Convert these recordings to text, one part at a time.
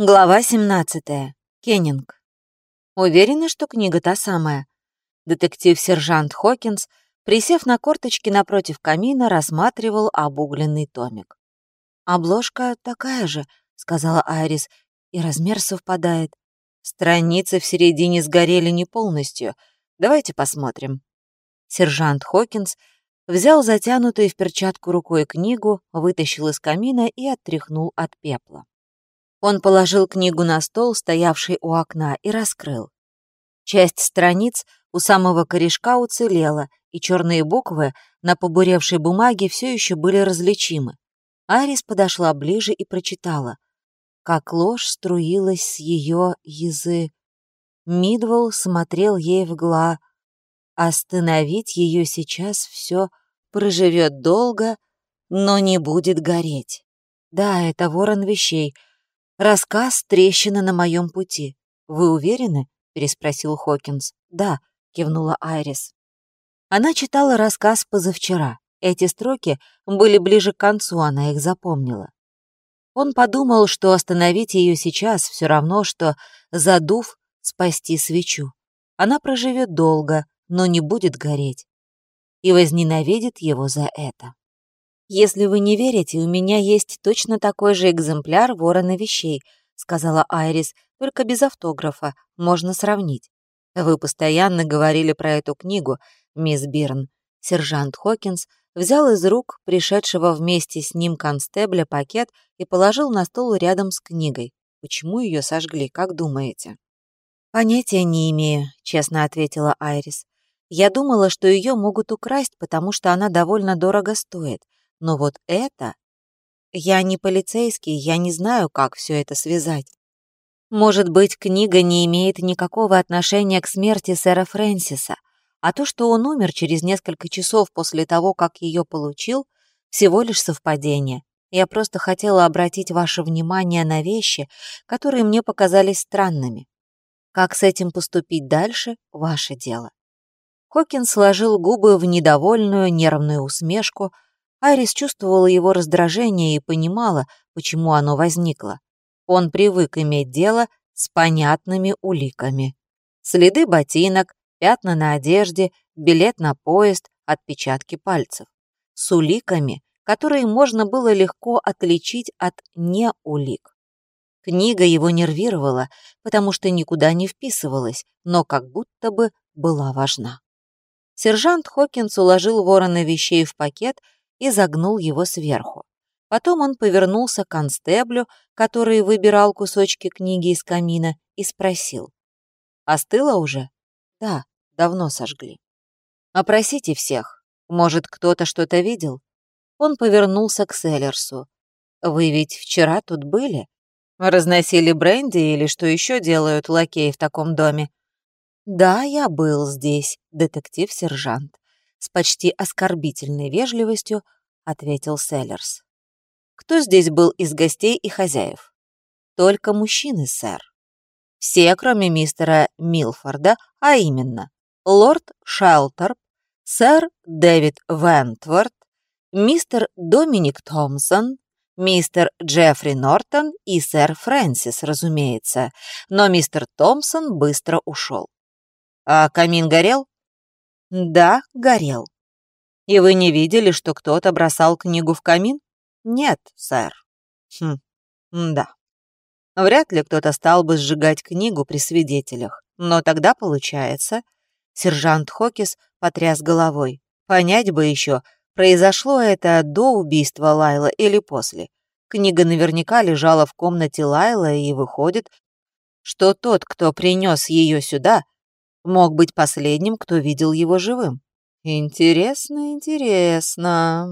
Глава 17. Кеннинг. Уверена, что книга та самая. Детектив-сержант Хокинс, присев на корточки напротив камина, рассматривал обугленный томик. «Обложка такая же», — сказала Айрис, — «и размер совпадает. Страницы в середине сгорели не полностью. Давайте посмотрим». Сержант Хокинс взял затянутую в перчатку рукой книгу, вытащил из камина и оттряхнул от пепла. Он положил книгу на стол, стоявший у окна, и раскрыл. Часть страниц у самого корешка уцелела, и черные буквы на побуревшей бумаге все еще были различимы. Арис подошла ближе и прочитала. Как ложь струилась с ее язы. Мидвол смотрел ей в гла. Остановить ее сейчас все проживет долго, но не будет гореть. Да, это ворон вещей — «Рассказ «Трещина на моем пути». Вы уверены?» — переспросил Хокинс. «Да», — кивнула Айрис. Она читала рассказ позавчера. Эти строки были ближе к концу, она их запомнила. Он подумал, что остановить ее сейчас все равно, что, задув, спасти свечу. Она проживет долго, но не будет гореть. И возненавидит его за это. «Если вы не верите, у меня есть точно такой же экземпляр ворона вещей», сказала Айрис, только без автографа, можно сравнить. «Вы постоянно говорили про эту книгу, мисс Бирн». Сержант Хокинс взял из рук пришедшего вместе с ним констебля пакет и положил на стол рядом с книгой. «Почему ее сожгли, как думаете?» «Понятия не имею», — честно ответила Айрис. «Я думала, что ее могут украсть, потому что она довольно дорого стоит. Но вот это... Я не полицейский, я не знаю, как все это связать. Может быть, книга не имеет никакого отношения к смерти сэра Фрэнсиса, а то, что он умер через несколько часов после того, как ее получил, всего лишь совпадение. Я просто хотела обратить ваше внимание на вещи, которые мне показались странными. Как с этим поступить дальше — ваше дело. Хокин сложил губы в недовольную нервную усмешку, Айрис чувствовала его раздражение и понимала, почему оно возникло. Он привык иметь дело с понятными уликами. Следы ботинок, пятна на одежде, билет на поезд, отпечатки пальцев. С уликами, которые можно было легко отличить от неулик. Книга его нервировала, потому что никуда не вписывалась, но как будто бы была важна. Сержант Хокинс уложил ворона вещей в пакет и загнул его сверху. Потом он повернулся к констеблю, который выбирал кусочки книги из камина, и спросил. «Остыло уже?» «Да, давно сожгли». «Опросите всех. Может, кто-то что-то видел?» Он повернулся к Селлерсу. «Вы ведь вчера тут были? Разносили бренди или что еще делают лакеи в таком доме?» «Да, я был здесь, детектив-сержант с почти оскорбительной вежливостью ответил Селлерс. «Кто здесь был из гостей и хозяев?» «Только мужчины, сэр. Все, кроме мистера Милфорда, а именно лорд Шелтерп, сэр Дэвид Вентворд, мистер Доминик Томпсон, мистер Джеффри Нортон и сэр Фрэнсис, разумеется, но мистер Томпсон быстро ушел. А камин горел? Да, горел. И вы не видели, что кто-то бросал книгу в камин? Нет, сэр. Хм, да. Вряд ли кто-то стал бы сжигать книгу при свидетелях. Но тогда получается... Сержант Хокис потряс головой. Понять бы еще, произошло это до убийства Лайла или после. Книга наверняка лежала в комнате Лайла, и выходит, что тот, кто принес ее сюда, мог быть последним, кто видел его живым. Интересно, интересно.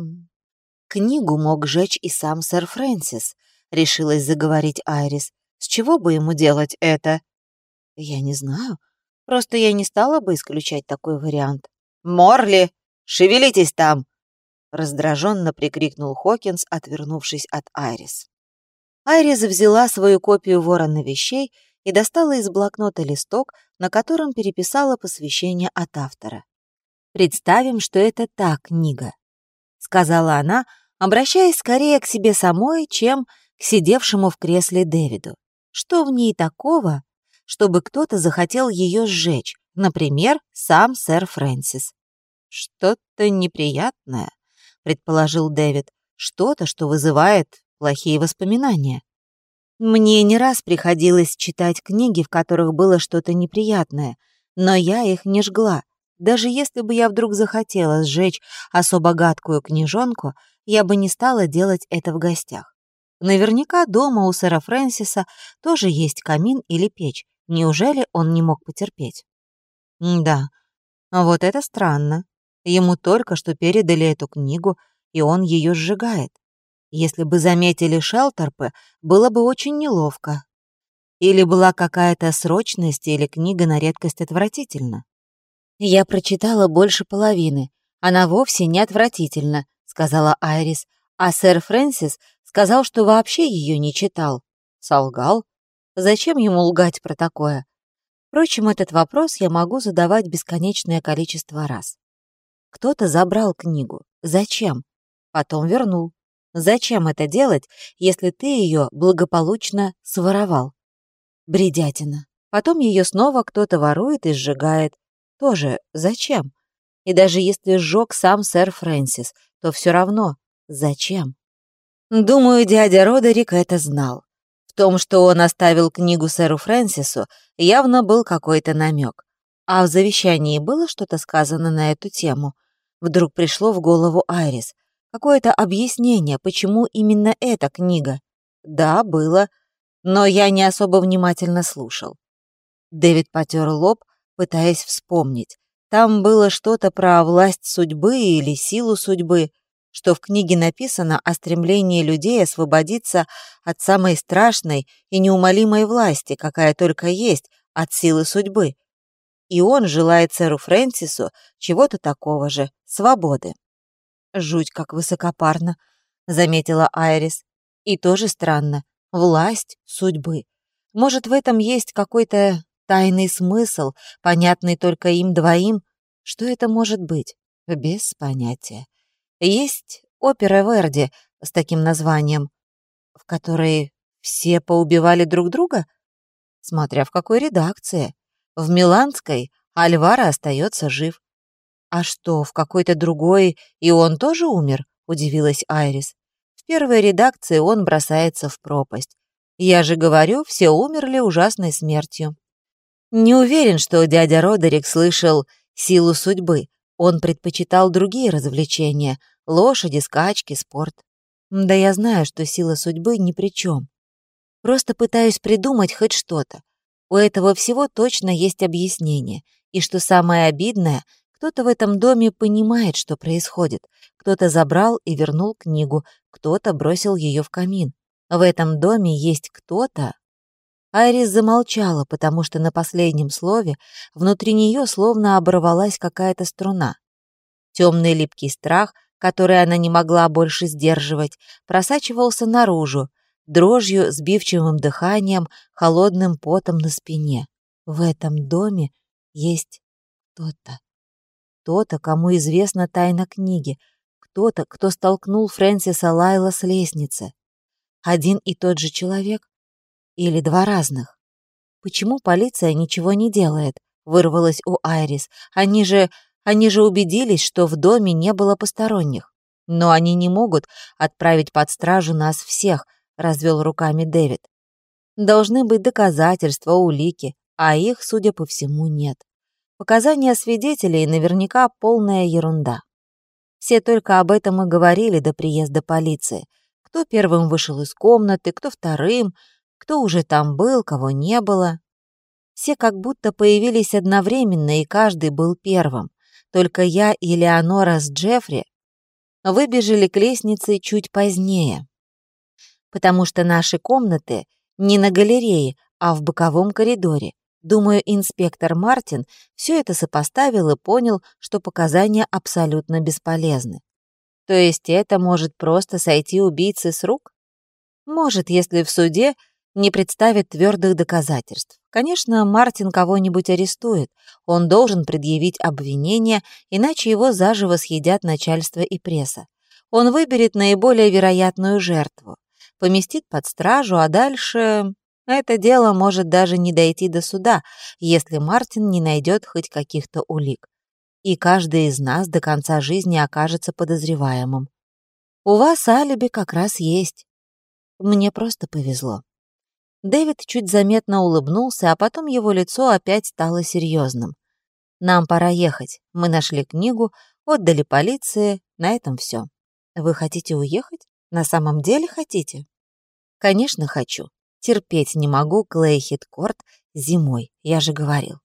Книгу мог жечь и сам сэр Фрэнсис, решилась заговорить Айрис. С чего бы ему делать это? Я не знаю. Просто я не стала бы исключать такой вариант. Морли, шевелитесь там! Раздраженно прикрикнул Хокинс, отвернувшись от Айрис. Айрис взяла свою копию ворона вещей и достала из блокнота листок, на котором переписала посвящение от автора. «Представим, что это та книга», — сказала она, обращаясь скорее к себе самой, чем к сидевшему в кресле Дэвиду. Что в ней такого, чтобы кто-то захотел ее сжечь, например, сам сэр Фрэнсис? Что-то неприятное, предположил Дэвид, что-то, что вызывает плохие воспоминания. Мне не раз приходилось читать книги, в которых было что-то неприятное, но я их не жгла. Даже если бы я вдруг захотела сжечь особо гадкую книжонку, я бы не стала делать это в гостях. Наверняка дома у сэра Фрэнсиса тоже есть камин или печь. Неужели он не мог потерпеть? да, вот это странно. Ему только что передали эту книгу, и он ее сжигает. Если бы заметили Шелтерпы, было бы очень неловко. Или была какая-то срочность, или книга на редкость отвратительна. «Я прочитала больше половины. Она вовсе не отвратительна», — сказала Айрис, а сэр Фрэнсис сказал, что вообще ее не читал. Солгал. Зачем ему лгать про такое? Впрочем, этот вопрос я могу задавать бесконечное количество раз. Кто-то забрал книгу. Зачем? Потом вернул. Зачем это делать, если ты ее благополучно своровал? Бредятина. Потом ее снова кто-то ворует и сжигает. Тоже зачем? И даже если сжег сам сэр Фрэнсис, то все равно зачем? Думаю, дядя Родерик это знал. В том, что он оставил книгу сэру Фрэнсису, явно был какой-то намек. А в завещании было что-то сказано на эту тему? Вдруг пришло в голову Айрис — какое-то объяснение, почему именно эта книга. Да, было, но я не особо внимательно слушал. Дэвид потер лоб, пытаясь вспомнить. Там было что-то про власть судьбы или силу судьбы, что в книге написано о стремлении людей освободиться от самой страшной и неумолимой власти, какая только есть, от силы судьбы. И он желает сэру Фрэнсису чего-то такого же, свободы. Жуть как высокопарно, заметила Айрис. И тоже странно. Власть судьбы. Может, в этом есть какой-то тайный смысл, понятный только им двоим? Что это может быть? Без понятия. Есть опера Верди с таким названием, в которой все поубивали друг друга? Смотря в какой редакции. В Миланской Альвара остается жив. «А что, в какой-то другой и он тоже умер?» — удивилась Айрис. «В первой редакции он бросается в пропасть. Я же говорю, все умерли ужасной смертью». Не уверен, что дядя Родерик слышал «силу судьбы». Он предпочитал другие развлечения — лошади, скачки, спорт. Да я знаю, что сила судьбы ни при чем. Просто пытаюсь придумать хоть что-то. У этого всего точно есть объяснение. И что самое обидное, кто-то в этом доме понимает, что происходит. Кто-то забрал и вернул книгу, кто-то бросил ее в камин. В этом доме есть кто-то... Айрис замолчала, потому что на последнем слове внутри нее словно оборвалась какая-то струна. Темный липкий страх, который она не могла больше сдерживать, просачивался наружу, дрожью, сбивчивым дыханием, холодным потом на спине. В этом доме есть кто-то. Кто-то, кому известна тайна книги, кто-то, кто столкнул Фрэнсиса Лайла с лестницы. Один и тот же человек? Или два разных? Почему полиция ничего не делает? Вырвалось у Айрис. Они же... Они же убедились, что в доме не было посторонних. Но они не могут отправить под стражу нас всех, развел руками Дэвид. Должны быть доказательства, улики, а их, судя по всему, нет. Показания свидетелей наверняка полная ерунда. Все только об этом и говорили до приезда полиции. Кто первым вышел из комнаты, кто вторым, кто уже там был, кого не было. Все как будто появились одновременно, и каждый был первым. Только я и Леонора с Джеффри выбежали к лестнице чуть позднее, потому что наши комнаты не на галерее, а в боковом коридоре, Думаю, инспектор Мартин все это сопоставил и понял, что показания абсолютно бесполезны. То есть это может просто сойти убийцы с рук? Может, если в суде не представит твердых доказательств. Конечно, Мартин кого-нибудь арестует. Он должен предъявить обвинение, иначе его заживо съедят начальство и пресса. Он выберет наиболее вероятную жертву, поместит под стражу, а дальше... Это дело может даже не дойти до суда, если Мартин не найдет хоть каких-то улик. И каждый из нас до конца жизни окажется подозреваемым. У вас алиби как раз есть. Мне просто повезло. Дэвид чуть заметно улыбнулся, а потом его лицо опять стало серьезным. «Нам пора ехать. Мы нашли книгу, отдали полиции, на этом все. Вы хотите уехать? На самом деле хотите?» «Конечно хочу. Терпеть не могу Клейхит-Корт зимой, я же говорил».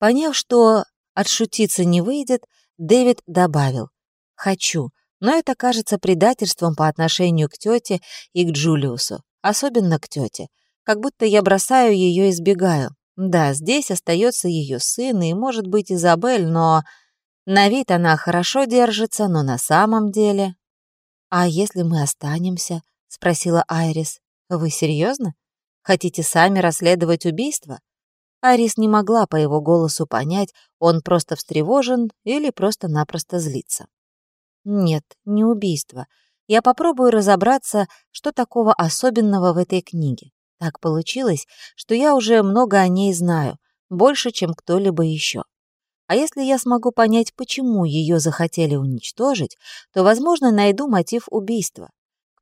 Поняв, что отшутиться не выйдет, Дэвид добавил «хочу», но это кажется предательством по отношению к тете и к Джулиусу, особенно к тете, как будто я бросаю ее и сбегаю. Да, здесь остается ее сын и, может быть, Изабель, но... На вид она хорошо держится, но на самом деле... «А если мы останемся?» — спросила Айрис. «Вы серьезно? Хотите сами расследовать убийство?» Айрис не могла по его голосу понять, он просто встревожен или просто-напросто злится. «Нет, не убийство. Я попробую разобраться, что такого особенного в этой книге. Так получилось, что я уже много о ней знаю, больше, чем кто-либо еще. А если я смогу понять, почему ее захотели уничтожить, то, возможно, найду мотив убийства.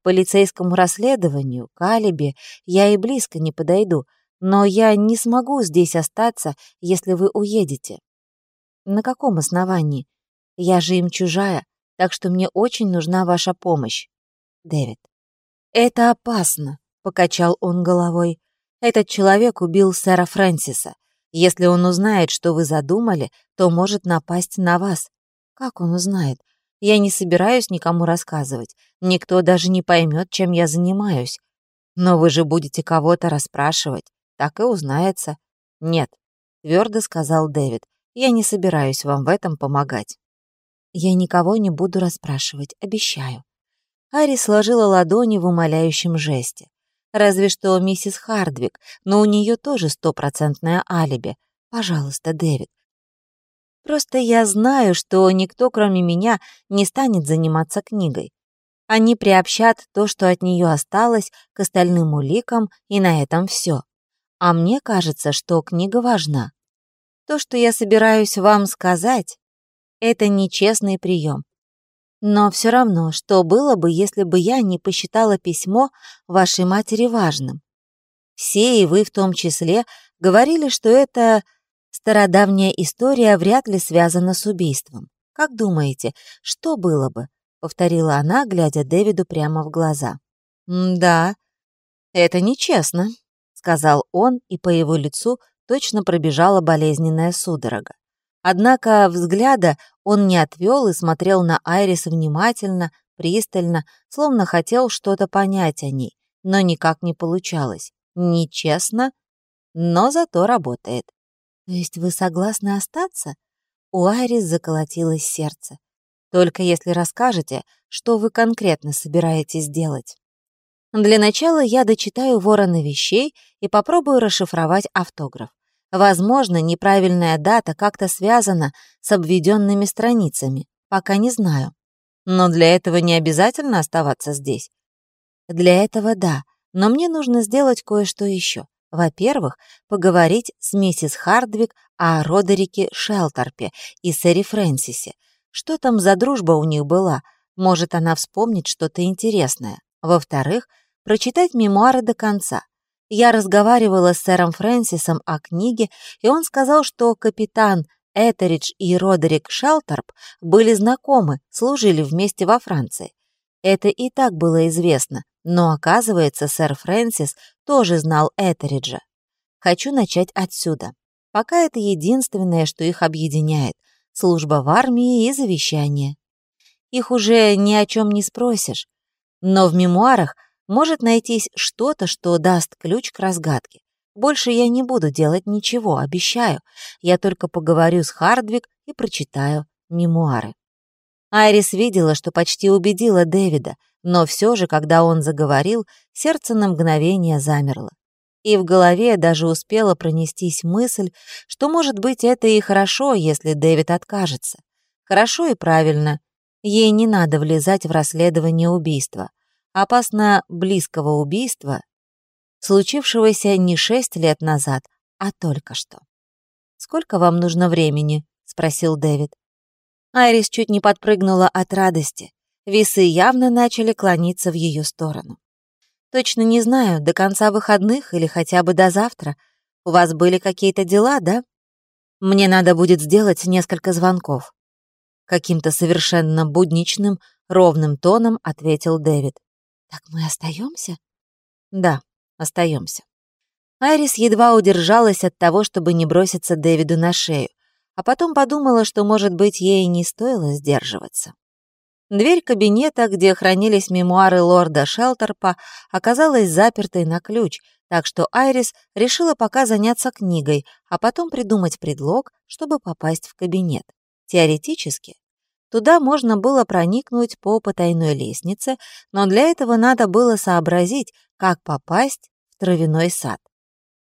Полицейскому расследованию, к алиби, я и близко не подойду, но я не смогу здесь остаться, если вы уедете. На каком основании? Я же им чужая, так что мне очень нужна ваша помощь. Дэвид. Это опасно, покачал он головой. Этот человек убил сэра Фрэнсиса. Если он узнает, что вы задумали, то может напасть на вас. Как он узнает? Я не собираюсь никому рассказывать. Никто даже не поймет, чем я занимаюсь. Но вы же будете кого-то расспрашивать. Так и узнается. Нет, твердо сказал Дэвид. Я не собираюсь вам в этом помогать. Я никого не буду расспрашивать, обещаю. Ари сложила ладони в умоляющем жесте. Разве что миссис Хардвик, но у нее тоже стопроцентное алиби. Пожалуйста, Дэвид. Просто я знаю, что никто, кроме меня, не станет заниматься книгой. Они приобщат то, что от нее осталось, к остальным уликам, и на этом все. А мне кажется, что книга важна. То, что я собираюсь вам сказать, это нечестный прием. Но все равно, что было бы, если бы я не посчитала письмо вашей матери важным? Все, и вы в том числе, говорили, что эта стародавняя история вряд ли связана с убийством. Как думаете, что было бы? Повторила она, глядя Дэвиду прямо в глаза. «Да, это нечестно», — сказал он, и по его лицу точно пробежала болезненная судорога. Однако взгляда он не отвел и смотрел на Айрис внимательно, пристально, словно хотел что-то понять о ней, но никак не получалось. Нечестно, но зато работает. «То есть вы согласны остаться?» У Айрис заколотилось сердце. «Только если расскажете, что вы конкретно собираетесь делать». Для начала я дочитаю ворона вещей и попробую расшифровать автограф. Возможно, неправильная дата как-то связана с обведенными страницами, пока не знаю. Но для этого не обязательно оставаться здесь. Для этого да, но мне нужно сделать кое-что еще. Во-первых, поговорить с миссис Хардвик о Родерике Шелтерпе и сэре Фрэнсисе. Что там за дружба у них была? Может, она вспомнит что-то интересное. Во-вторых, прочитать мемуары до конца. Я разговаривала с сэром Фрэнсисом о книге, и он сказал, что капитан Этеридж и Родерик Шелтерп были знакомы, служили вместе во Франции. Это и так было известно, но, оказывается, сэр Фрэнсис тоже знал Этериджа. Хочу начать отсюда. Пока это единственное, что их объединяет — служба в армии и завещание. Их уже ни о чем не спросишь. Но в мемуарах может найтись что-то, что даст ключ к разгадке. Больше я не буду делать ничего, обещаю. Я только поговорю с Хардвик и прочитаю мемуары. Айрис видела, что почти убедила Дэвида, но все же, когда он заговорил, сердце на мгновение замерло. И в голове даже успела пронестись мысль, что, может быть, это и хорошо, если Дэвид откажется. Хорошо и правильно. Ей не надо влезать в расследование убийства опасно близкого убийства случившегося не шесть лет назад, а только что. «Сколько вам нужно времени?» — спросил Дэвид. Айрис чуть не подпрыгнула от радости. Весы явно начали клониться в ее сторону. «Точно не знаю, до конца выходных или хотя бы до завтра. У вас были какие-то дела, да? Мне надо будет сделать несколько звонков». Каким-то совершенно будничным, ровным тоном ответил Дэвид. «Так мы остаемся? «Да, остаемся. Айрис едва удержалась от того, чтобы не броситься Дэвиду на шею, а потом подумала, что, может быть, ей не стоило сдерживаться. Дверь кабинета, где хранились мемуары лорда Шелтерпа, оказалась запертой на ключ, так что Айрис решила пока заняться книгой, а потом придумать предлог, чтобы попасть в кабинет. Теоретически, туда можно было проникнуть по потайной лестнице, но для этого надо было сообразить, как попасть в травяной сад.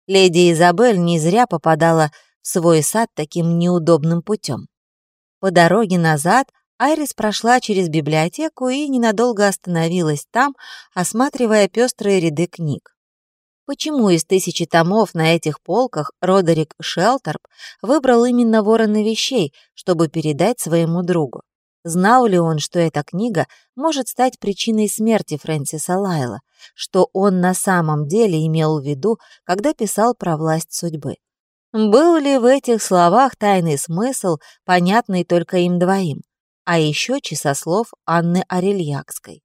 Леди Изабель не зря попадала в свой сад таким неудобным путем. По дороге назад Айрис прошла через библиотеку и ненадолго остановилась там, осматривая пестрые ряды книг. Почему из тысячи томов на этих полках Родерик Шелтерп выбрал именно ворона вещей, чтобы передать своему другу? Знал ли он, что эта книга может стать причиной смерти Фрэнсиса Лайла, что он на самом деле имел в виду, когда писал про власть судьбы? Был ли в этих словах тайный смысл, понятный только им двоим? А еще часослов Анны Арельякской.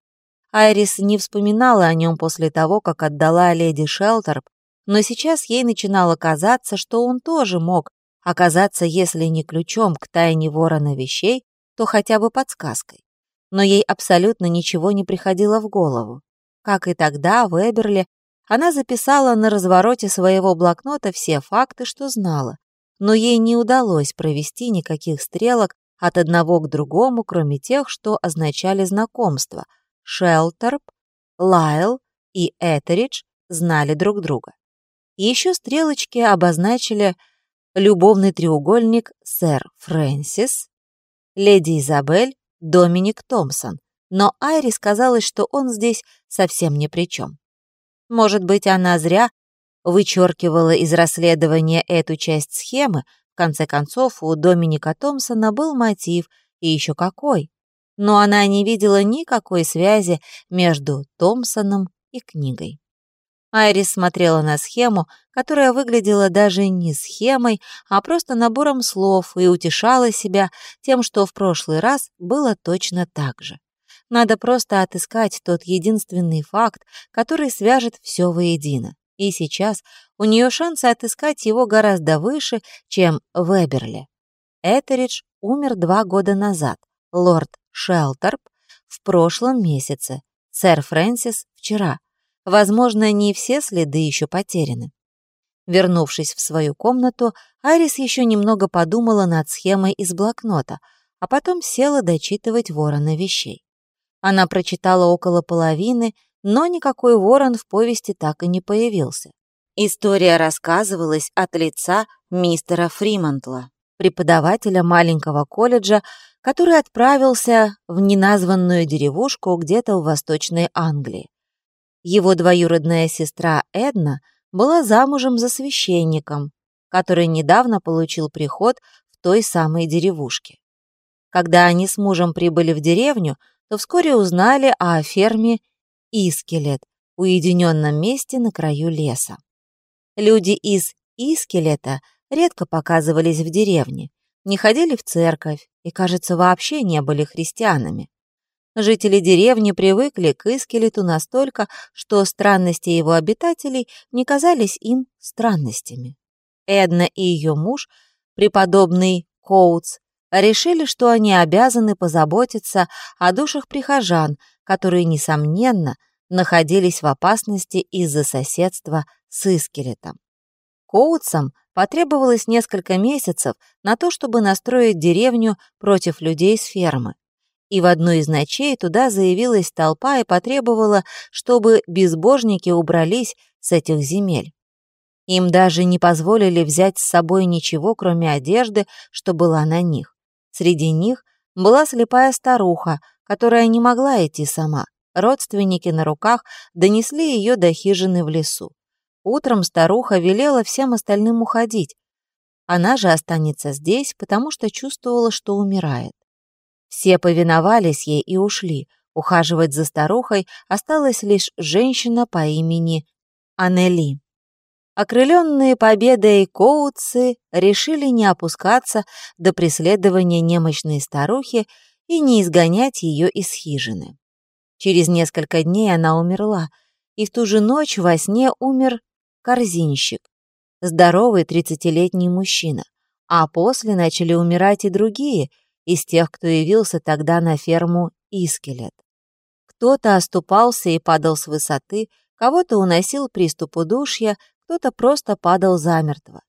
Айрис не вспоминала о нем после того, как отдала леди Шелтерп, но сейчас ей начинало казаться, что он тоже мог оказаться, если не ключом к тайне ворона вещей, то хотя бы подсказкой. Но ей абсолютно ничего не приходило в голову. Как и тогда, в Эберли, она записала на развороте своего блокнота все факты, что знала, но ей не удалось провести никаких стрелок от одного к другому, кроме тех, что означали знакомство. Шелтерп, Лайл и Этеридж знали друг друга. Еще стрелочки обозначили любовный треугольник сэр Фрэнсис, леди Изабель, Доминик Томпсон, но Айрис казалось, что он здесь совсем ни при чем. Может быть, она зря вычеркивала из расследования эту часть схемы, в конце концов, у Доминика Томпсона был мотив, и еще какой. Но она не видела никакой связи между Томпсоном и книгой. Айрис смотрела на схему, которая выглядела даже не схемой, а просто набором слов, и утешала себя тем, что в прошлый раз было точно так же. Надо просто отыскать тот единственный факт, который свяжет все воедино. И сейчас у нее шансы отыскать его гораздо выше, чем в Эберли. Этеридж умер два года назад, лорд Шелтерп в прошлом месяце, сэр Фрэнсис вчера — Возможно, не все следы еще потеряны. Вернувшись в свою комнату, Арис еще немного подумала над схемой из блокнота, а потом села дочитывать ворона вещей. Она прочитала около половины, но никакой ворон в повести так и не появился. История рассказывалась от лица мистера Фримонтла, преподавателя маленького колледжа, который отправился в неназванную деревушку где-то в Восточной Англии. Его двоюродная сестра Эдна была замужем за священником, который недавно получил приход в той самой деревушке. Когда они с мужем прибыли в деревню, то вскоре узнали о ферме Искелет, уединенном месте на краю леса. Люди из Искелета редко показывались в деревне, не ходили в церковь и, кажется, вообще не были христианами. Жители деревни привыкли к Искелету настолько, что странности его обитателей не казались им странностями. Эдна и ее муж, преподобный Коутс, решили, что они обязаны позаботиться о душах прихожан, которые, несомненно, находились в опасности из-за соседства с Искелетом. Коутсам потребовалось несколько месяцев на то, чтобы настроить деревню против людей с фермы и в одну из ночей туда заявилась толпа и потребовала, чтобы безбожники убрались с этих земель. Им даже не позволили взять с собой ничего, кроме одежды, что была на них. Среди них была слепая старуха, которая не могла идти сама. Родственники на руках донесли ее до хижины в лесу. Утром старуха велела всем остальным уходить. Она же останется здесь, потому что чувствовала, что умирает. Все повиновались ей и ушли. Ухаживать за старухой осталась лишь женщина по имени Анели. Окрыленные победой коутсы решили не опускаться до преследования немощной старухи и не изгонять ее из хижины. Через несколько дней она умерла, и в ту же ночь во сне умер корзинщик, здоровый тридцатилетний мужчина, а после начали умирать и другие из тех, кто явился тогда на ферму Искелет. Кто-то оступался и падал с высоты, кого-то уносил приступ удушья, кто-то просто падал замертво.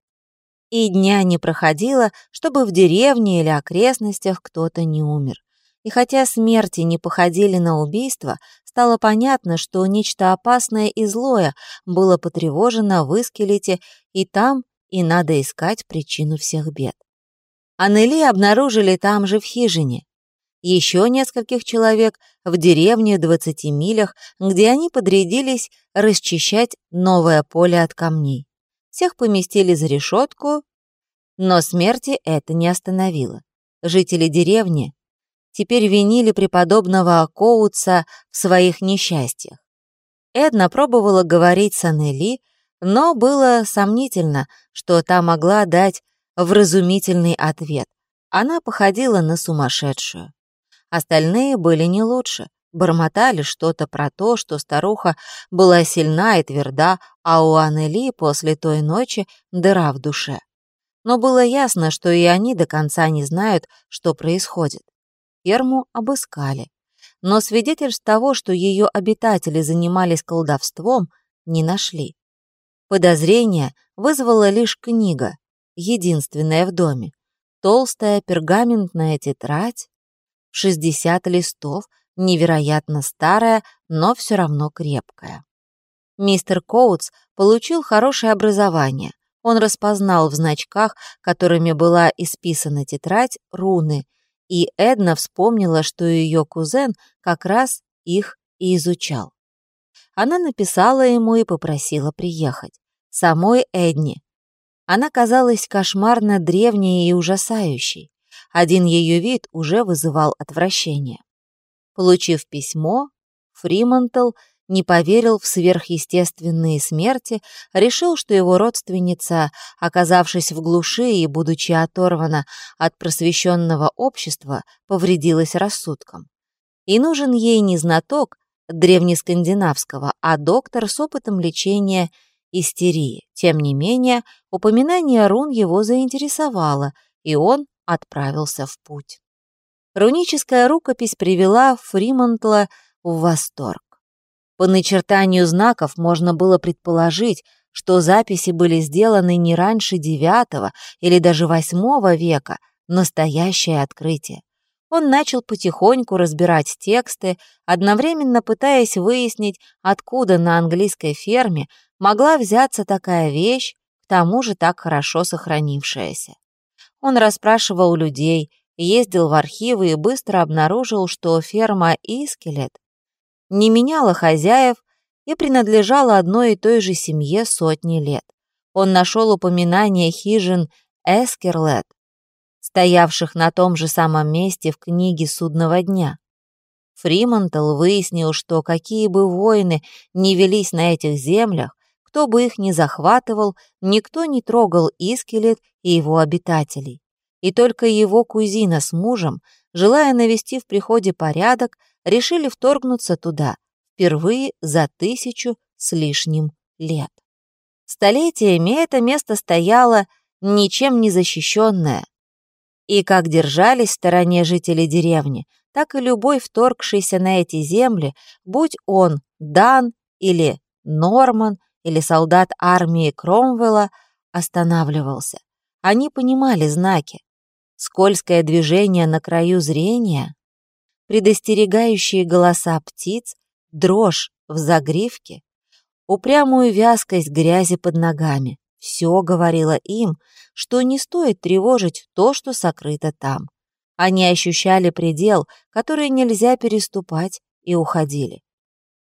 И дня не проходило, чтобы в деревне или окрестностях кто-то не умер. И хотя смерти не походили на убийство, стало понятно, что нечто опасное и злое было потревожено в Искелете, и там и надо искать причину всех бед. Аннели обнаружили там же в хижине. Еще нескольких человек в деревне в 20 милях, где они подрядились расчищать новое поле от камней. Всех поместили за решетку, но смерти это не остановило. Жители деревни теперь винили преподобного Коутса в своих несчастьях. Эдна пробовала говорить с Аннели, но было сомнительно, что та могла дать вразумительный ответ. Она походила на сумасшедшую. Остальные были не лучше, бормотали что-то про то, что старуха была сильна и тверда, а у Аннели после той ночи дыра в душе. Но было ясно, что и они до конца не знают, что происходит ферму обыскали. Но свидетельств того, что ее обитатели занимались колдовством, не нашли. Подозрение вызвала лишь книга, единственная в доме. Толстая пергаментная тетрадь, 60 листов, невероятно старая, но все равно крепкая. Мистер Коутс получил хорошее образование. Он распознал в значках, которыми была исписана тетрадь, руны и Эдна вспомнила, что ее кузен как раз их и изучал. Она написала ему и попросила приехать. Самой Эдне. Она казалась кошмарно древней и ужасающей. Один ее вид уже вызывал отвращение. Получив письмо, Фримонтл не поверил в сверхъестественные смерти, решил, что его родственница, оказавшись в глуши и будучи оторвана от просвещенного общества, повредилась рассудком. И нужен ей не знаток древнескандинавского, а доктор с опытом лечения истерии. Тем не менее, упоминание рун его заинтересовало, и он отправился в путь. Руническая рукопись привела Фримонтла в восторг. По начертанию знаков можно было предположить, что записи были сделаны не раньше IX или даже VIII века, настоящее открытие. Он начал потихоньку разбирать тексты, одновременно пытаясь выяснить, откуда на английской ферме могла взяться такая вещь, к тому же так хорошо сохранившаяся. Он расспрашивал людей, ездил в архивы и быстро обнаружил, что ферма Искелет не меняла хозяев и принадлежала одной и той же семье сотни лет. Он нашел упоминание хижин Эскерлет, стоявших на том же самом месте в книге «Судного дня». Фримонтл выяснил, что какие бы войны не велись на этих землях, кто бы их ни захватывал, никто не трогал Искелет и его обитателей. И только его кузина с мужем, желая навести в приходе порядок, решили вторгнуться туда впервые за тысячу с лишним лет. Столетиями это место стояло ничем не защищенное. И как держались в стороне жители деревни, так и любой вторгшийся на эти земли, будь он Дан или Норман или солдат армии Кромвелла, останавливался. Они понимали знаки. Скользкое движение на краю зрения предостерегающие голоса птиц, дрожь в загривке, упрямую вязкость грязи под ногами. Все говорило им, что не стоит тревожить то, что сокрыто там. Они ощущали предел, который нельзя переступать, и уходили.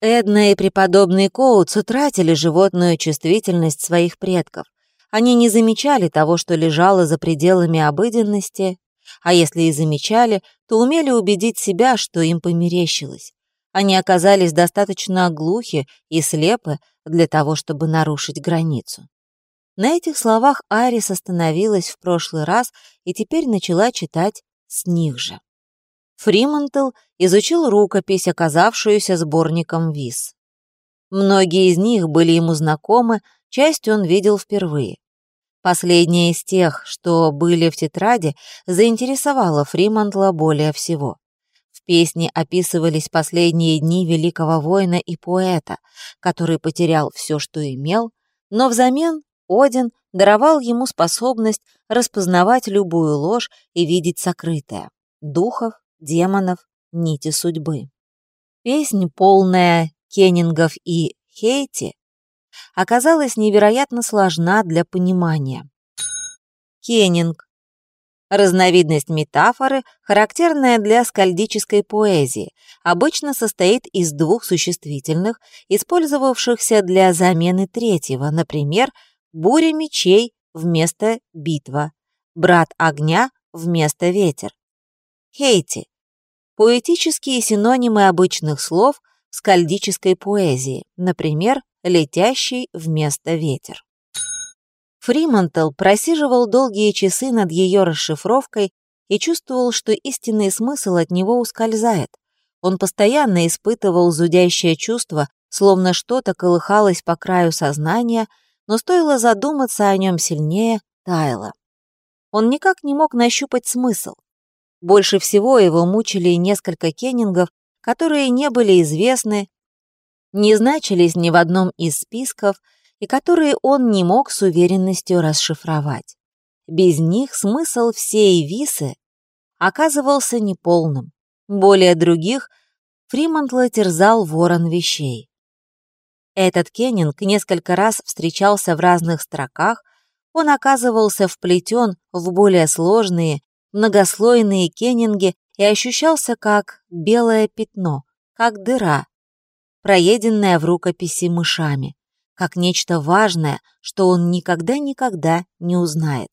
Эдна и преподобный Коутс утратили животную чувствительность своих предков. Они не замечали того, что лежало за пределами обыденности, а если и замечали, то умели убедить себя, что им померещилось. Они оказались достаточно глухи и слепы для того, чтобы нарушить границу. На этих словах Арис остановилась в прошлый раз и теперь начала читать с них же. Фримонтл изучил рукопись, оказавшуюся сборником вис. Многие из них были ему знакомы, часть он видел впервые. Последняя из тех, что были в тетради, заинтересовала Фримонтла более всего. В песне описывались последние дни великого воина и поэта, который потерял все, что имел, но взамен Один даровал ему способность распознавать любую ложь и видеть сокрытое — духов, демонов, нити судьбы. Песнь, полная кеннингов и хейти, оказалась невероятно сложна для понимания. Кеннинг – разновидность метафоры, характерная для скальдической поэзии, обычно состоит из двух существительных, использовавшихся для замены третьего, например, «буря мечей» вместо «битва», «брат огня» вместо «ветер». Хейти – поэтические синонимы обычных слов скальдической поэзии, например, «летящий» вместо «ветер». Фримонтел просиживал долгие часы над ее расшифровкой и чувствовал, что истинный смысл от него ускользает. Он постоянно испытывал зудящее чувство, словно что-то колыхалось по краю сознания, но стоило задуматься о нем сильнее, таяло. Он никак не мог нащупать смысл. Больше всего его мучили несколько кеннингов, которые не были известны, не значились ни в одном из списков и которые он не мог с уверенностью расшифровать. Без них смысл всей висы оказывался неполным. Более других Фримонтла терзал ворон вещей. Этот Кеннинг несколько раз встречался в разных строках, он оказывался вплетен в более сложные, многослойные кеннинги и ощущался как белое пятно, как дыра, проеденная в рукописи мышами, как нечто важное, что он никогда-никогда не узнает.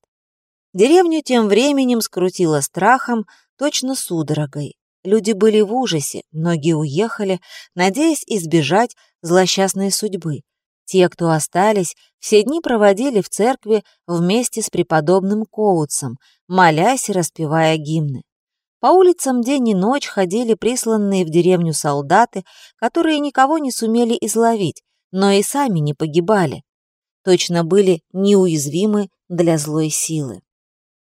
Деревню тем временем скрутило страхом, точно судорогой. Люди были в ужасе, многие уехали, надеясь избежать злосчастной судьбы. Те, кто остались, все дни проводили в церкви вместе с преподобным Коутсом, молясь и распевая гимны. По улицам день и ночь ходили присланные в деревню солдаты, которые никого не сумели изловить, но и сами не погибали. Точно были неуязвимы для злой силы.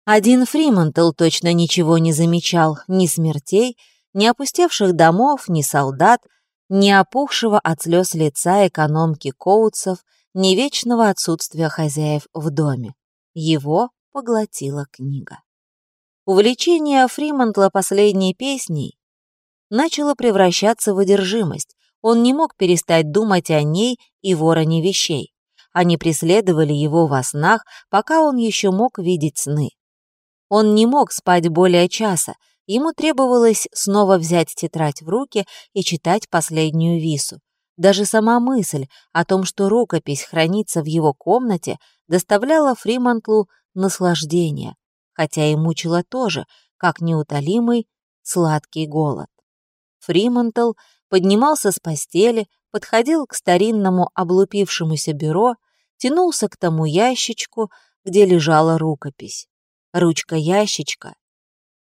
Один Фримонтл точно ничего не замечал, ни смертей, ни опустевших домов, ни солдат, ни опухшего от слез лица экономки Коутсов, ни вечного отсутствия хозяев в доме. Его поглотила книга. Увлечение Фримонтла последней песней начало превращаться в одержимость. Он не мог перестать думать о ней и вороне вещей. Они преследовали его во снах, пока он еще мог видеть сны. Он не мог спать более часа, ему требовалось снова взять тетрадь в руки и читать последнюю вису. Даже сама мысль о том, что рукопись хранится в его комнате, доставляла Фримонтлу наслаждение, хотя и мучила тоже, как неутолимый сладкий голод. Фримонтл поднимался с постели, подходил к старинному облупившемуся бюро, тянулся к тому ящичку, где лежала рукопись. Ручка ящичка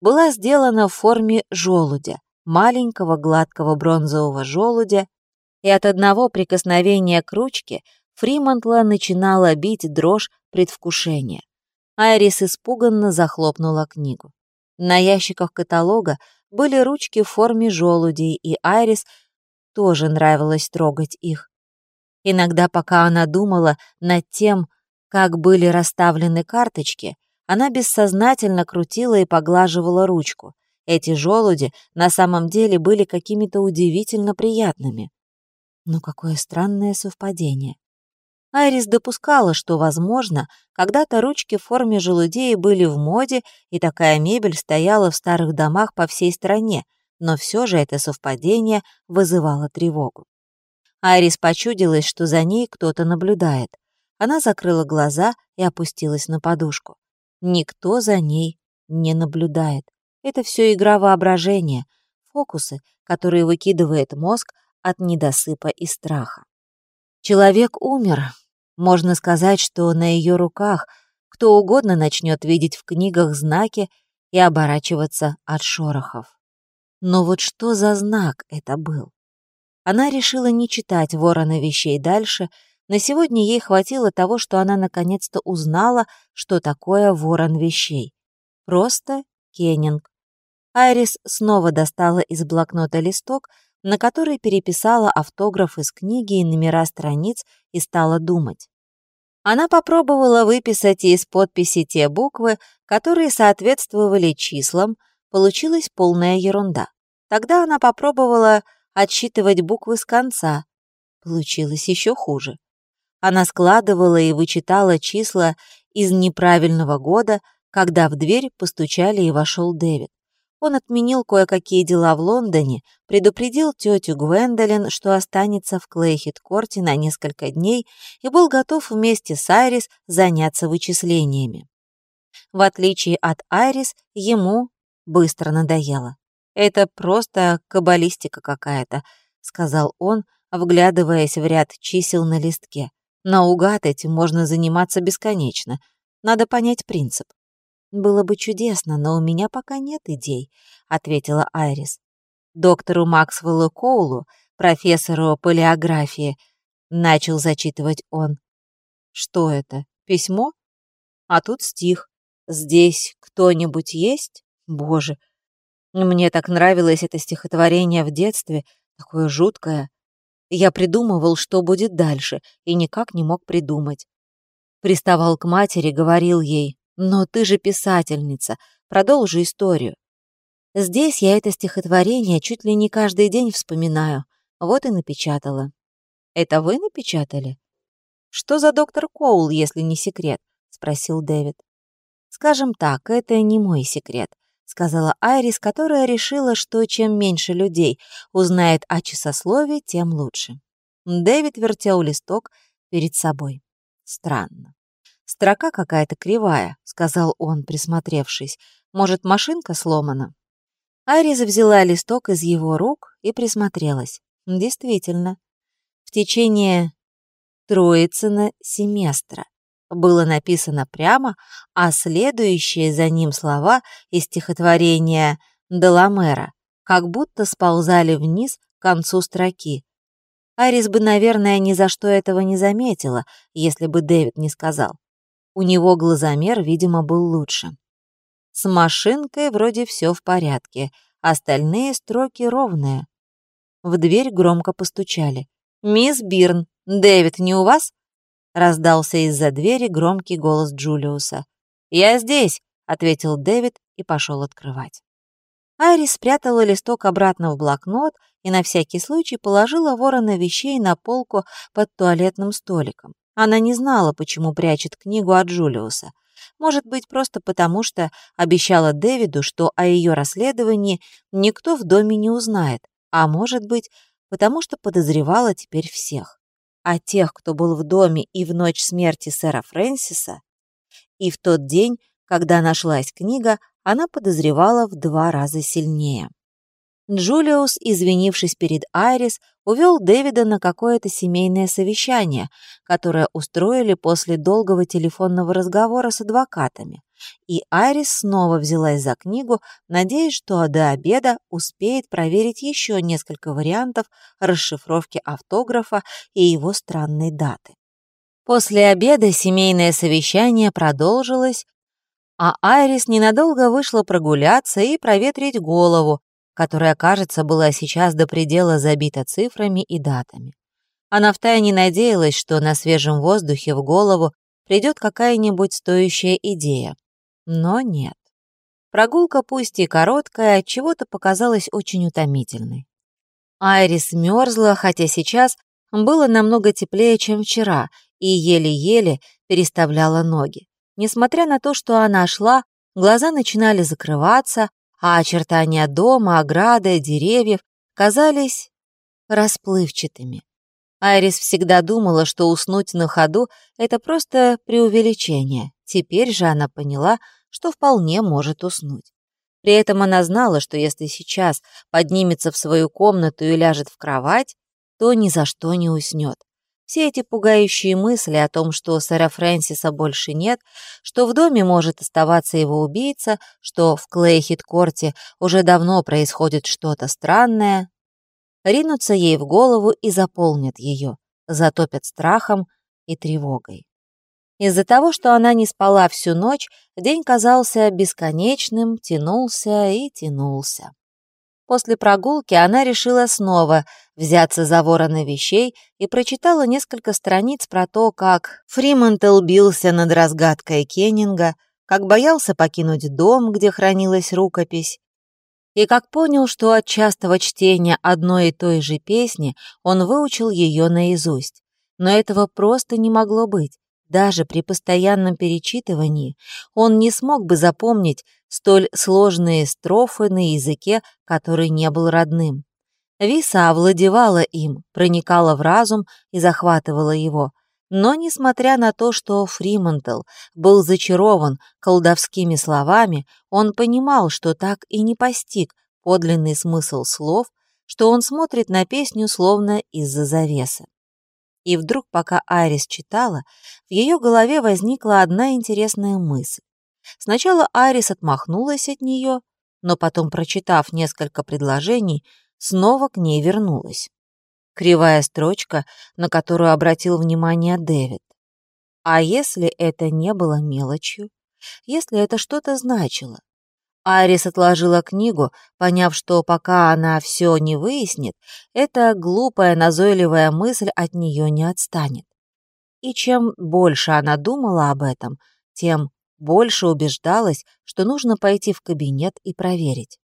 была сделана в форме желудя, маленького гладкого бронзового желудя, и от одного прикосновения к ручке Фримонтла начинала бить дрожь предвкушения. Айрис испуганно захлопнула книгу. На ящиках каталога были ручки в форме желудей, и Айрис тоже нравилось трогать их. Иногда, пока она думала над тем, как были расставлены карточки, она бессознательно крутила и поглаживала ручку. Эти желуди на самом деле были какими-то удивительно приятными. Но какое странное совпадение. Айрис допускала, что, возможно, когда-то ручки в форме желудей были в моде, и такая мебель стояла в старых домах по всей стране, но все же это совпадение вызывало тревогу. Айрис почудилась, что за ней кто-то наблюдает. Она закрыла глаза и опустилась на подушку. Никто за ней не наблюдает. Это все игра воображения, фокусы, которые выкидывает мозг от недосыпа и страха. Человек умер. Можно сказать, что на ее руках кто угодно начнет видеть в книгах знаки и оборачиваться от шорохов. Но вот что за знак это был? Она решила не читать ворона вещей дальше, на сегодня ей хватило того, что она наконец-то узнала, что такое ворон вещей. Просто Кеннинг. Айрис снова достала из блокнота листок, на который переписала автограф из книги и номера страниц и стала думать. Она попробовала выписать из подписи те буквы, которые соответствовали числам, получилась полная ерунда. Тогда она попробовала отсчитывать буквы с конца. Получилось еще хуже. Она складывала и вычитала числа из неправильного года, когда в дверь постучали и вошел Дэвид. Он отменил кое-какие дела в Лондоне, предупредил тетю Гвендолин, что останется в Клейхит-корте на несколько дней и был готов вместе с Айрис заняться вычислениями. В отличие от Айрис, ему быстро надоело. «Это просто каббалистика какая-то», — сказал он, вглядываясь в ряд чисел на листке. «Наугад этим можно заниматься бесконечно. Надо понять принцип». «Было бы чудесно, но у меня пока нет идей», — ответила Айрис. Доктору Максвеллу Коулу, профессору полиографии, начал зачитывать он. «Что это? Письмо? А тут стих. Здесь кто-нибудь есть? Боже, мне так нравилось это стихотворение в детстве, такое жуткое. Я придумывал, что будет дальше, и никак не мог придумать. Приставал к матери, говорил ей, «Но ты же писательница, продолжи историю». Здесь я это стихотворение чуть ли не каждый день вспоминаю, вот и напечатала. «Это вы напечатали?» «Что за доктор Коул, если не секрет?» — спросил Дэвид. «Скажем так, это не мой секрет сказала Айрис, которая решила, что чем меньше людей узнает о часослове, тем лучше. Дэвид вертел листок перед собой. Странно. «Строка какая-то кривая», — сказал он, присмотревшись. «Может, машинка сломана?» Айрис взяла листок из его рук и присмотрелась. Действительно. В течение Троицына семестра было написано прямо, а следующие за ним слова из стихотворения Деламера как будто сползали вниз к концу строки. Арис бы, наверное, ни за что этого не заметила, если бы Дэвид не сказал. У него глазомер, видимо, был лучше. С машинкой вроде все в порядке, остальные строки ровные. В дверь громко постучали. «Мисс Бирн, Дэвид не у вас?» Раздался из-за двери громкий голос Джулиуса. «Я здесь!» — ответил Дэвид и пошел открывать. Айрис спрятала листок обратно в блокнот и на всякий случай положила ворона вещей на полку под туалетным столиком. Она не знала, почему прячет книгу от Джулиуса. Может быть, просто потому, что обещала Дэвиду, что о ее расследовании никто в доме не узнает, а может быть, потому что подозревала теперь всех а тех, кто был в доме и в ночь смерти сэра Фрэнсиса, и в тот день, когда нашлась книга, она подозревала в два раза сильнее. Джулиус, извинившись перед Айрис, увел Дэвида на какое-то семейное совещание, которое устроили после долгого телефонного разговора с адвокатами. И Айрис снова взялась за книгу, надеясь, что до обеда успеет проверить еще несколько вариантов расшифровки автографа и его странной даты. После обеда семейное совещание продолжилось, а Айрис ненадолго вышла прогуляться и проветрить голову, которая, кажется, была сейчас до предела забита цифрами и датами. Она втайне надеялась, что на свежем воздухе в голову придет какая-нибудь стоящая идея. Но нет. Прогулка, пусть и короткая, чего-то показалась очень утомительной. Айрис мерзла, хотя сейчас было намного теплее, чем вчера, и еле-еле переставляла ноги. Несмотря на то, что она шла, глаза начинали закрываться, а очертания дома, ограды, деревьев казались расплывчатыми. Айрис всегда думала, что уснуть на ходу — это просто преувеличение. Теперь же она поняла, что вполне может уснуть. При этом она знала, что если сейчас поднимется в свою комнату и ляжет в кровать, то ни за что не уснет. Все эти пугающие мысли о том, что сэра Фрэнсиса больше нет, что в доме может оставаться его убийца, что в Клейхит-корте уже давно происходит что-то странное, ринутся ей в голову и заполнят ее, затопят страхом и тревогой. Из-за того, что она не спала всю ночь, день казался бесконечным, тянулся и тянулся. После прогулки она решила снова взяться за ворона вещей и прочитала несколько страниц про то, как Фримонтел бился над разгадкой Кеннинга, как боялся покинуть дом, где хранилась рукопись, и как понял, что от частого чтения одной и той же песни он выучил ее наизусть. Но этого просто не могло быть. Даже при постоянном перечитывании он не смог бы запомнить столь сложные строфы на языке, который не был родным. Виса овладевала им, проникала в разум и захватывала его. Но, несмотря на то, что Фримонтел был зачарован колдовскими словами, он понимал, что так и не постиг подлинный смысл слов, что он смотрит на песню словно из-за завесы. И вдруг, пока Айрис читала, в ее голове возникла одна интересная мысль. Сначала Айрис отмахнулась от нее, но потом, прочитав несколько предложений, снова к ней вернулась. Кривая строчка, на которую обратил внимание Дэвид. А если это не было мелочью? Если это что-то значило? Айрис отложила книгу, поняв, что пока она все не выяснит, эта глупая назойливая мысль от нее не отстанет. И чем больше она думала об этом, тем больше убеждалась, что нужно пойти в кабинет и проверить.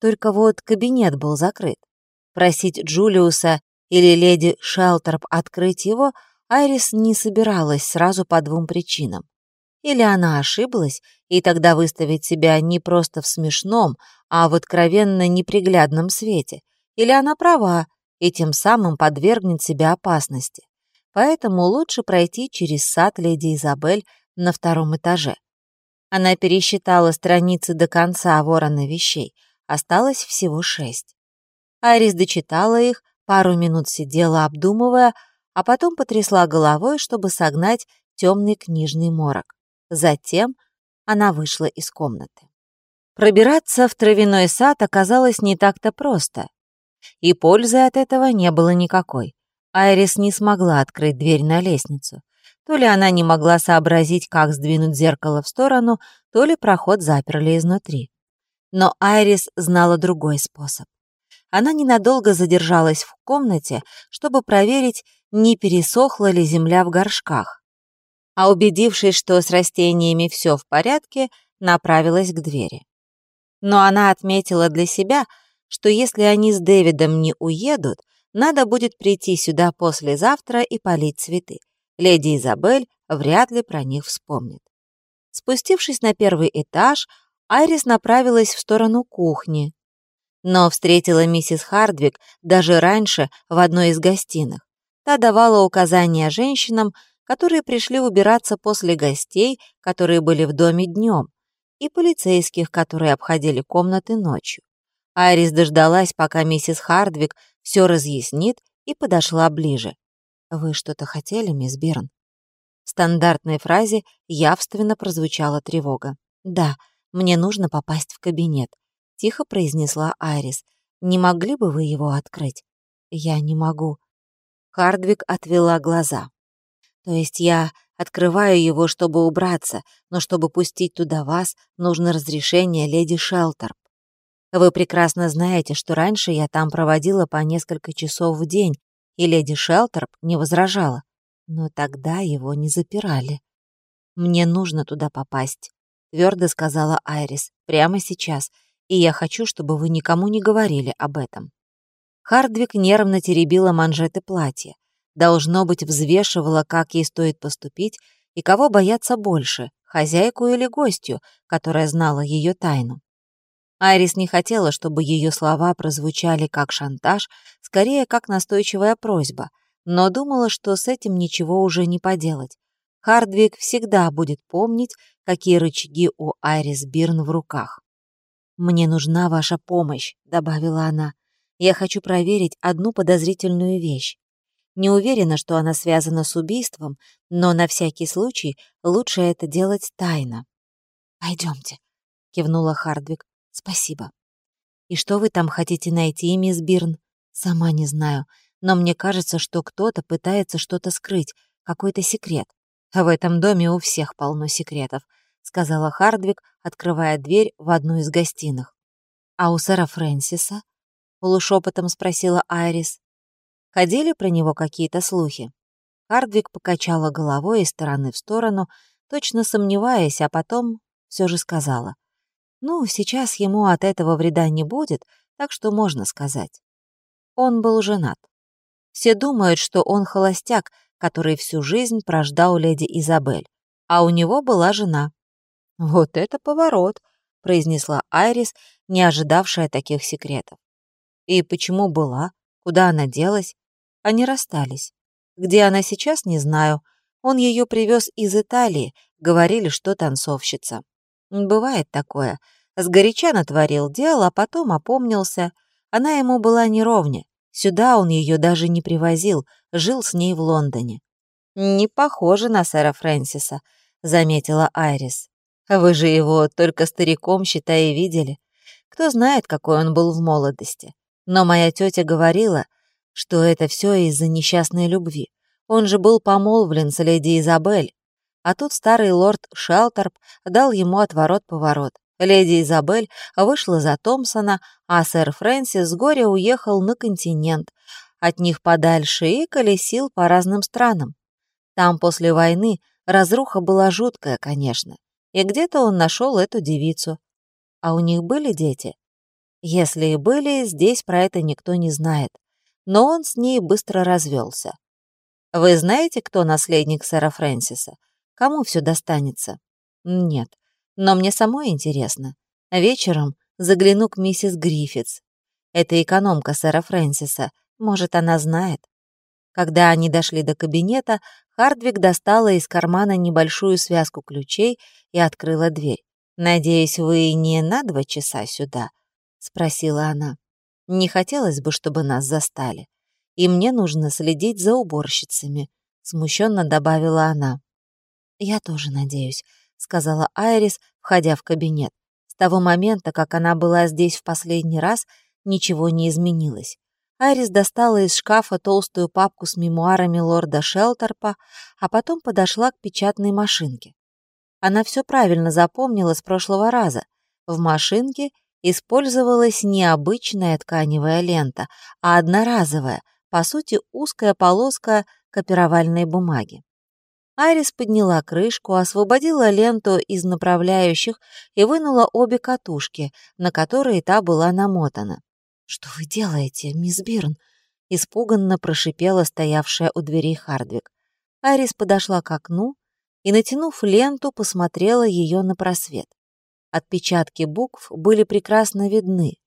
Только вот кабинет был закрыт. Просить Джулиуса или леди Шелтерп открыть его Айрис не собиралась сразу по двум причинам. Или она ошиблась, и тогда выставить себя не просто в смешном, а в откровенно неприглядном свете. Или она права, и тем самым подвергнет себя опасности. Поэтому лучше пройти через сад леди Изабель на втором этаже. Она пересчитала страницы до конца ворона вещей. Осталось всего шесть. Айрис дочитала их, пару минут сидела, обдумывая, а потом потрясла головой, чтобы согнать темный книжный морок. Затем она вышла из комнаты. Пробираться в травяной сад оказалось не так-то просто. И пользы от этого не было никакой. Айрис не смогла открыть дверь на лестницу. То ли она не могла сообразить, как сдвинуть зеркало в сторону, то ли проход заперли изнутри. Но Айрис знала другой способ. Она ненадолго задержалась в комнате, чтобы проверить, не пересохла ли земля в горшках а убедившись, что с растениями все в порядке, направилась к двери. Но она отметила для себя, что если они с Дэвидом не уедут, надо будет прийти сюда послезавтра и полить цветы. Леди Изабель вряд ли про них вспомнит. Спустившись на первый этаж, Айрис направилась в сторону кухни, но встретила миссис Хардвик даже раньше в одной из гостиных. Та давала указания женщинам, которые пришли убираться после гостей, которые были в доме днем, и полицейских, которые обходили комнаты ночью. Айрис дождалась, пока миссис Хардвик все разъяснит, и подошла ближе. «Вы что-то хотели, мисс Берн?» В стандартной фразе явственно прозвучала тревога. «Да, мне нужно попасть в кабинет», — тихо произнесла Айрис. «Не могли бы вы его открыть?» «Я не могу». Хардвик отвела глаза. То есть я открываю его, чтобы убраться, но чтобы пустить туда вас, нужно разрешение леди Шелтерп. Вы прекрасно знаете, что раньше я там проводила по несколько часов в день, и леди Шелтерп не возражала. Но тогда его не запирали. «Мне нужно туда попасть», — твердо сказала Айрис, — «прямо сейчас, и я хочу, чтобы вы никому не говорили об этом». Хардвик нервно теребила манжеты платья. Должно быть, взвешивала, как ей стоит поступить и кого бояться больше, хозяйку или гостью, которая знала ее тайну. Айрис не хотела, чтобы ее слова прозвучали как шантаж, скорее как настойчивая просьба, но думала, что с этим ничего уже не поделать. Хардвик всегда будет помнить, какие рычаги у Айрис Бирн в руках. «Мне нужна ваша помощь», — добавила она. «Я хочу проверить одну подозрительную вещь. Не уверена, что она связана с убийством, но на всякий случай лучше это делать тайно». «Пойдемте», — кивнула Хардвик. «Спасибо». «И что вы там хотите найти, мисс Бирн?» «Сама не знаю, но мне кажется, что кто-то пытается что-то скрыть, какой-то секрет. В этом доме у всех полно секретов», — сказала Хардвик, открывая дверь в одну из гостиных. «А у сэра Фрэнсиса?» — полушепотом спросила Айрис. Ходили про него какие-то слухи. Хардвик покачала головой из стороны в сторону, точно сомневаясь, а потом все же сказала. «Ну, сейчас ему от этого вреда не будет, так что можно сказать». Он был женат. Все думают, что он холостяк, который всю жизнь прождал леди Изабель, а у него была жена. «Вот это поворот», — произнесла Айрис, не ожидавшая таких секретов. «И почему была? Куда она делась? Они расстались. Где она сейчас, не знаю. Он ее привез из Италии, говорили, что танцовщица. Бывает такое. Сгоряча натворил дел, а потом опомнился. Она ему была неровня. Сюда он ее даже не привозил, жил с ней в Лондоне. «Не похоже на сэра Фрэнсиса», — заметила Айрис. Вы же его только стариком, считай, видели. Кто знает, какой он был в молодости. Но моя тетя говорила, что это все из-за несчастной любви. Он же был помолвлен с леди Изабель. А тут старый лорд Шелтерп дал ему отворот-поворот. Леди Изабель вышла за Томпсона, а сэр Фрэнсис с горя уехал на континент, от них подальше и колесил по разным странам. Там после войны разруха была жуткая, конечно и где-то он нашел эту девицу. А у них были дети? Если и были, здесь про это никто не знает. Но он с ней быстро развелся. Вы знаете, кто наследник сэра Фрэнсиса? Кому все достанется? Нет, но мне самой интересно. Вечером загляну к миссис Гриффитс. Это экономка сэра Фрэнсиса. Может, она знает. Когда они дошли до кабинета, Хардвик достала из кармана небольшую связку ключей и открыла дверь. «Надеюсь, вы не на два часа сюда?» — спросила она. «Не хотелось бы, чтобы нас застали. И мне нужно следить за уборщицами», — смущенно добавила она. «Я тоже надеюсь», — сказала Айрис, входя в кабинет. С того момента, как она была здесь в последний раз, ничего не изменилось. Айрис достала из шкафа толстую папку с мемуарами лорда Шелтерпа, а потом подошла к печатной машинке. Она все правильно запомнила с прошлого раза. В машинке использовалась не обычная тканевая лента, а одноразовая, по сути узкая полоска копировальной бумаги. Айрис подняла крышку, освободила ленту из направляющих и вынула обе катушки, на которые та была намотана. «Что вы делаете, мисс Бирн?» — испуганно прошипела стоявшая у дверей Хардвик. Арис подошла к окну и, натянув ленту, посмотрела ее на просвет. Отпечатки букв были прекрасно видны.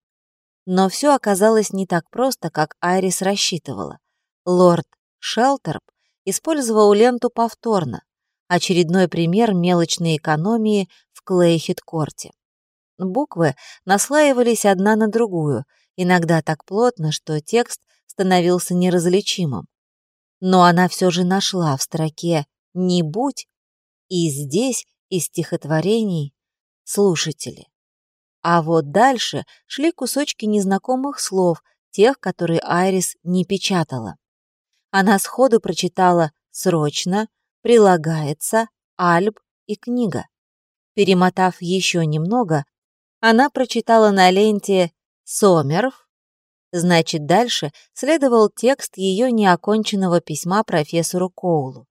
Но все оказалось не так просто, как Айрис рассчитывала. Лорд Шелтерп использовал ленту повторно. Очередной пример мелочной экономии в Клейхит-корте. Буквы наслаивались одна на другую — иногда так плотно, что текст становился неразличимым. Но она все же нашла в строке «не будь» и здесь из стихотворений «слушатели». А вот дальше шли кусочки незнакомых слов, тех, которые Айрис не печатала. Она сходу прочитала «срочно», «прилагается», «альб» и «книга». Перемотав еще немного, она прочитала на ленте Сомеров. Значит, дальше следовал текст ее неоконченного письма профессору Коулу.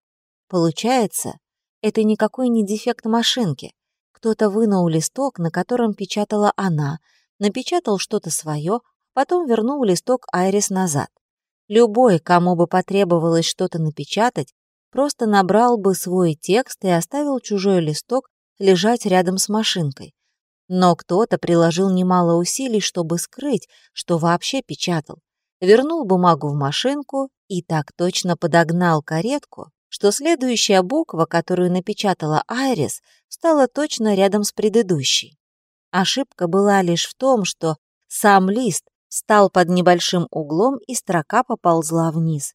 Получается, это никакой не дефект машинки. Кто-то вынул листок, на котором печатала она, напечатал что-то свое, потом вернул листок Айрис назад. Любой, кому бы потребовалось что-то напечатать, просто набрал бы свой текст и оставил чужой листок лежать рядом с машинкой. Но кто-то приложил немало усилий, чтобы скрыть, что вообще печатал. вернул бумагу в машинку и так точно подогнал каретку, что следующая буква, которую напечатала Айрис, стала точно рядом с предыдущей. Ошибка была лишь в том, что сам лист стал под небольшим углом и строка поползла вниз.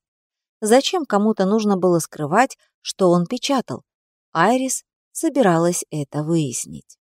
Зачем кому-то нужно было скрывать, что он печатал? Айрис собиралась это выяснить.